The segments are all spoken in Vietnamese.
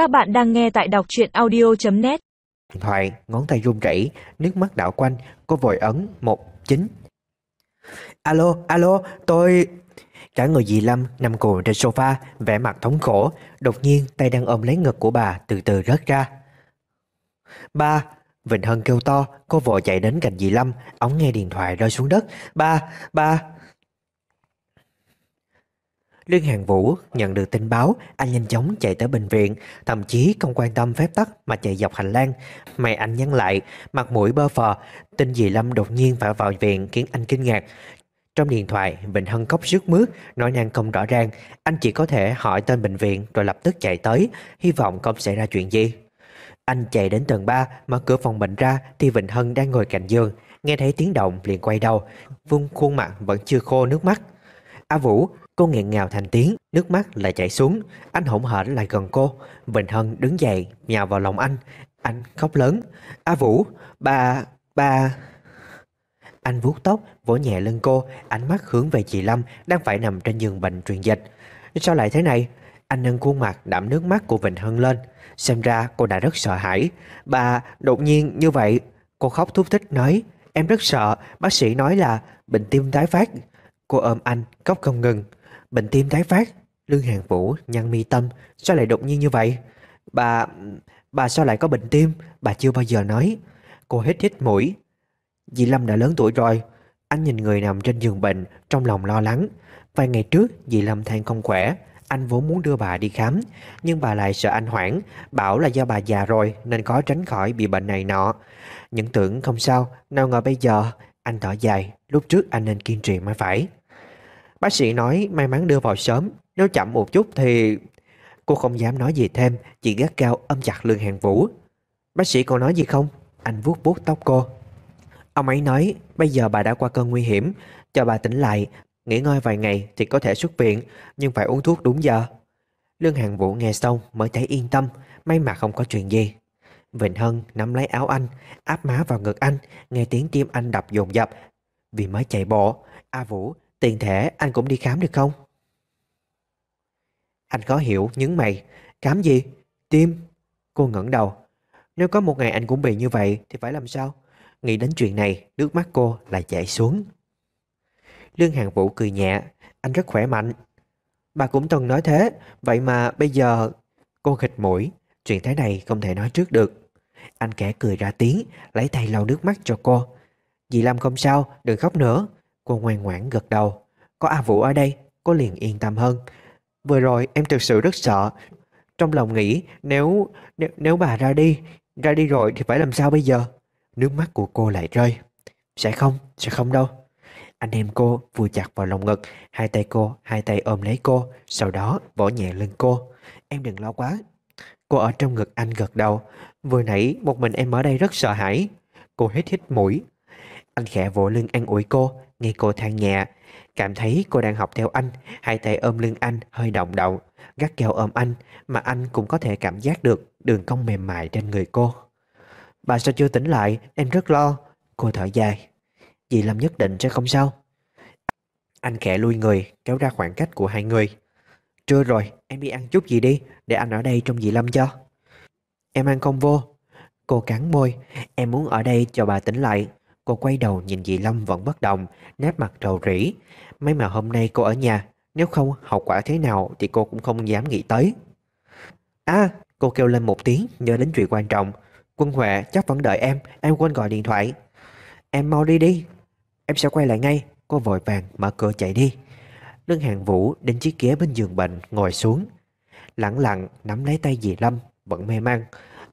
Các bạn đang nghe tại đọc truyện audio.net thoại, ngón tay run rẩy, nước mắt đảo quanh, cô vội ấn một chín. Alo, alo, tôi... Cả người dì Lâm nằm cuộn trên sofa, vẻ mặt thống khổ, đột nhiên tay đang ôm lấy ngực của bà từ từ rớt ra. Ba, Vịnh Hân kêu to, cô vội chạy đến cạnh dì Lâm, ống nghe điện thoại rơi xuống đất. Ba, ba... Lương Hàng Vũ nhận được tin báo, anh nhanh chóng chạy tới bệnh viện, thậm chí không quan tâm phép tắc mà chạy dọc hành lang. Mày anh nhắn lại, mặt mũi bơ phờ, tin dì Lâm đột nhiên phải vào viện khiến anh kinh ngạc. Trong điện thoại, Vịnh Hân khóc rướt mướt, nói năng không rõ ràng. Anh chỉ có thể hỏi tên bệnh viện rồi lập tức chạy tới, hy vọng không xảy ra chuyện gì. Anh chạy đến tầng 3, mở cửa phòng bệnh ra thì Vịnh Hân đang ngồi cạnh giường. Nghe thấy tiếng động liền quay đầu, vung khuôn mặt vẫn chưa khô nước mắt. A Vũ, cô nghẹn ngào thành tiếng, nước mắt lại chảy xuống. Anh hỗn hển lại gần cô. Vịnh Hân đứng dậy, nhào vào lòng anh. Anh khóc lớn. A Vũ, bà, bà... Anh vuốt tóc, vỗ nhẹ lưng cô, ánh mắt hướng về chị Lâm đang phải nằm trên giường bệnh truyền dịch. Sao lại thế này? Anh nâng khuôn mặt đẫm nước mắt của Vịnh Hân lên. Xem ra cô đã rất sợ hãi. Bà đột nhiên như vậy. Cô khóc thúc thích nói. Em rất sợ, bác sĩ nói là bệnh tim tái phát. Cô ôm anh, khóc không ngừng. Bệnh tim tái phát. Lương Hàng Vũ nhăn mi tâm. Sao lại đột nhiên như vậy? Bà... Bà sao lại có bệnh tim? Bà chưa bao giờ nói. Cô hít hít mũi. Dì Lâm đã lớn tuổi rồi. Anh nhìn người nằm trên giường bệnh, trong lòng lo lắng. Vài ngày trước, dì Lâm than không khỏe. Anh vốn muốn đưa bà đi khám, nhưng bà lại sợ anh hoảng, bảo là do bà già rồi nên khó tránh khỏi bị bệnh này nọ. Những tưởng không sao, nào ngờ bây giờ, anh thở dài, lúc trước anh nên kiên trì mới phải. Bác sĩ nói may mắn đưa vào sớm, nếu chậm một chút thì... Cô không dám nói gì thêm, chỉ gắt cao âm chặt lương hàng vũ. Bác sĩ còn nói gì không? Anh vuốt vuốt tóc cô. Ông ấy nói bây giờ bà đã qua cơn nguy hiểm, cho bà tỉnh lại, nghỉ ngơi vài ngày thì có thể xuất viện, nhưng phải uống thuốc đúng giờ. Lương Hàng Vũ nghe xong mới thấy yên tâm, may mà không có chuyện gì. Vịnh Hân nắm lấy áo anh, áp má vào ngực anh, nghe tiếng tim anh đập dồn dập. Vì mới chạy bộ, A Vũ, tiền thể anh cũng đi khám được không? Anh có hiểu những mày, khám gì? Tim? Cô ngẩng đầu. Nếu có một ngày anh cũng bị như vậy thì phải làm sao? Nghĩ đến chuyện này, nước mắt cô lại chảy xuống. Lương Hàng Vũ cười nhẹ, anh rất khỏe mạnh. Bà cũng từng nói thế, vậy mà bây giờ... Cô khịt mũi, chuyện thế này không thể nói trước được. Anh kẻ cười ra tiếng, lấy tay lau nước mắt cho cô. Dì Lâm không sao, đừng khóc nữa. Cô ngoan ngoãn gật đầu. Có A Vũ ở đây, cô liền yên tâm hơn. Vừa rồi em thực sự rất sợ. Trong lòng nghĩ nếu, nếu nếu bà ra đi, ra đi rồi thì phải làm sao bây giờ? Nước mắt của cô lại rơi. Sẽ không, sẽ không đâu. Anh em cô vùi chặt vào lòng ngực, hai tay cô, hai tay ôm lấy cô, sau đó vỗ nhẹ lưng cô. Em đừng lo quá. Cô ở trong ngực anh gật đầu. Vừa nãy một mình em ở đây rất sợ hãi. Cô hít hít mũi. Anh khẽ vỗ lưng an ủi cô, nghe cô than nhẹ. Cảm thấy cô đang học theo anh, hai tay ôm lưng anh hơi động động, gắt keo ôm anh, mà anh cũng có thể cảm giác được đường cong mềm mại trên người cô. Bà sao chưa tỉnh lại, em rất lo. Cô thở dài. Dì Lâm nhất định sẽ không sao. Anh khẽ lui người, kéo ra khoảng cách của hai người. Trưa rồi, em đi ăn chút gì đi, để anh ở đây trong dì Lâm cho. Em ăn không vô. Cô cắn môi, em muốn ở đây cho bà tỉnh lại. Cô quay đầu nhìn dì Lâm vẫn bất động, nét mặt rầu rĩ. May mà hôm nay cô ở nhà, nếu không hậu quả thế nào thì cô cũng không dám nghĩ tới. À, cô kêu lên một tiếng nhớ đến chuyện quan trọng. Quân Huệ chắc vẫn đợi em, em quên gọi điện thoại. Em mau đi đi, em sẽ quay lại ngay. Cô vội vàng mở cửa chạy đi. Lương Hàng Vũ đến chiếc ghế bên giường bệnh ngồi xuống. Lặng lặng nắm lấy tay dì Lâm, vẫn mê man.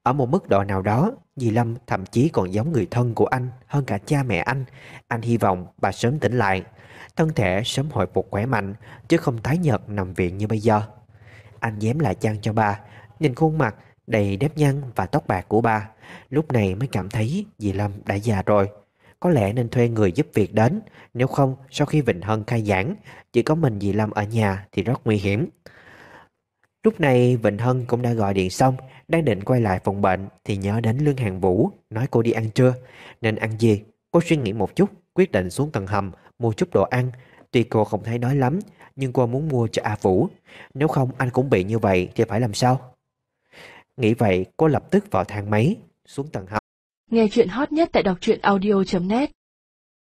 Ở một mức độ nào đó, dì Lâm thậm chí còn giống người thân của anh hơn cả cha mẹ anh. Anh hy vọng bà sớm tỉnh lại, thân thể sớm hồi phục khỏe mạnh, chứ không tái nhợt nằm viện như bây giờ. Anh dám lại chăn cho bà, nhìn khuôn mặt đầy nếp nhăn và tóc bạc của bà. Lúc này mới cảm thấy dì Lâm đã già rồi. Có lẽ nên thuê người giúp việc đến, nếu không sau khi Vịnh Hân khai giảng, chỉ có mình dì Lâm ở nhà thì rất nguy hiểm. Lúc này Vịnh Hân cũng đã gọi điện xong, đang định quay lại phòng bệnh thì nhớ đến Lương Hàng Vũ, nói cô đi ăn trưa, nên ăn gì. Cô suy nghĩ một chút, quyết định xuống tầng hầm, mua chút đồ ăn. Tuy cô không thấy đói lắm, nhưng cô muốn mua cho A Vũ. Nếu không anh cũng bị như vậy thì phải làm sao? Nghĩ vậy cô lập tức vào thang máy Xuống tầng hầm Nghe chuyện hot nhất tại đọc truyện audio.net